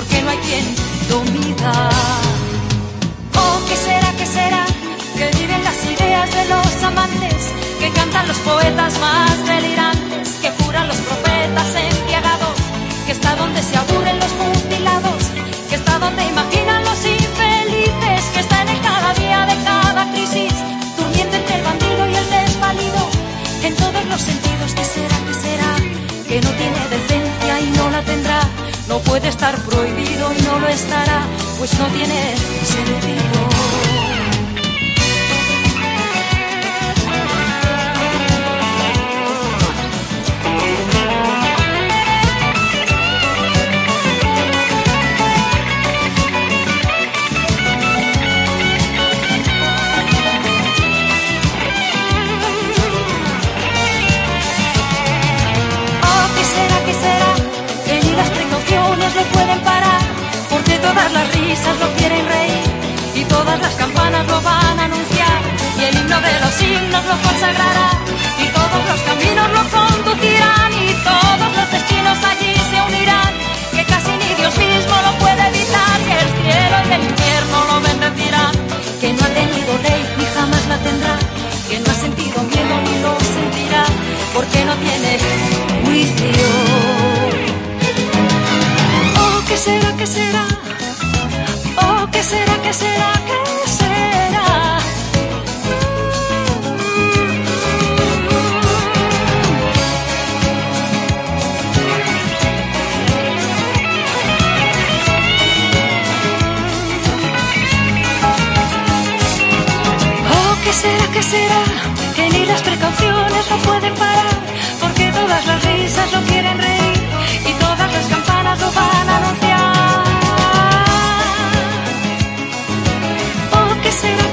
porque no hay quien domina. Oh, ¿qué será? ¿qué será? Que viven las ideas de los amantes, que cantan los poetas más delirantes que juran los profetas embriagados, que está donde se aburren los mutilados, que está donde imaginan los infelices, que está en el cada día de cada crisis, durmiendo entre el bandido y el desvalido, en todos los sentidos, ¿qué será, qué será? Puede estar prohibido y no lo estará, pues no tiene sentido. Pueden parar, porque todas las risas lo quieren reír y todas las campanas lo van a anunciar y el himno de los himnos lo ¿qué será, qué será? Oh, ¿qué será, qué será? Que ni las precauciones lo pueden parar, porque todas las risas lo quieren reír anunciar.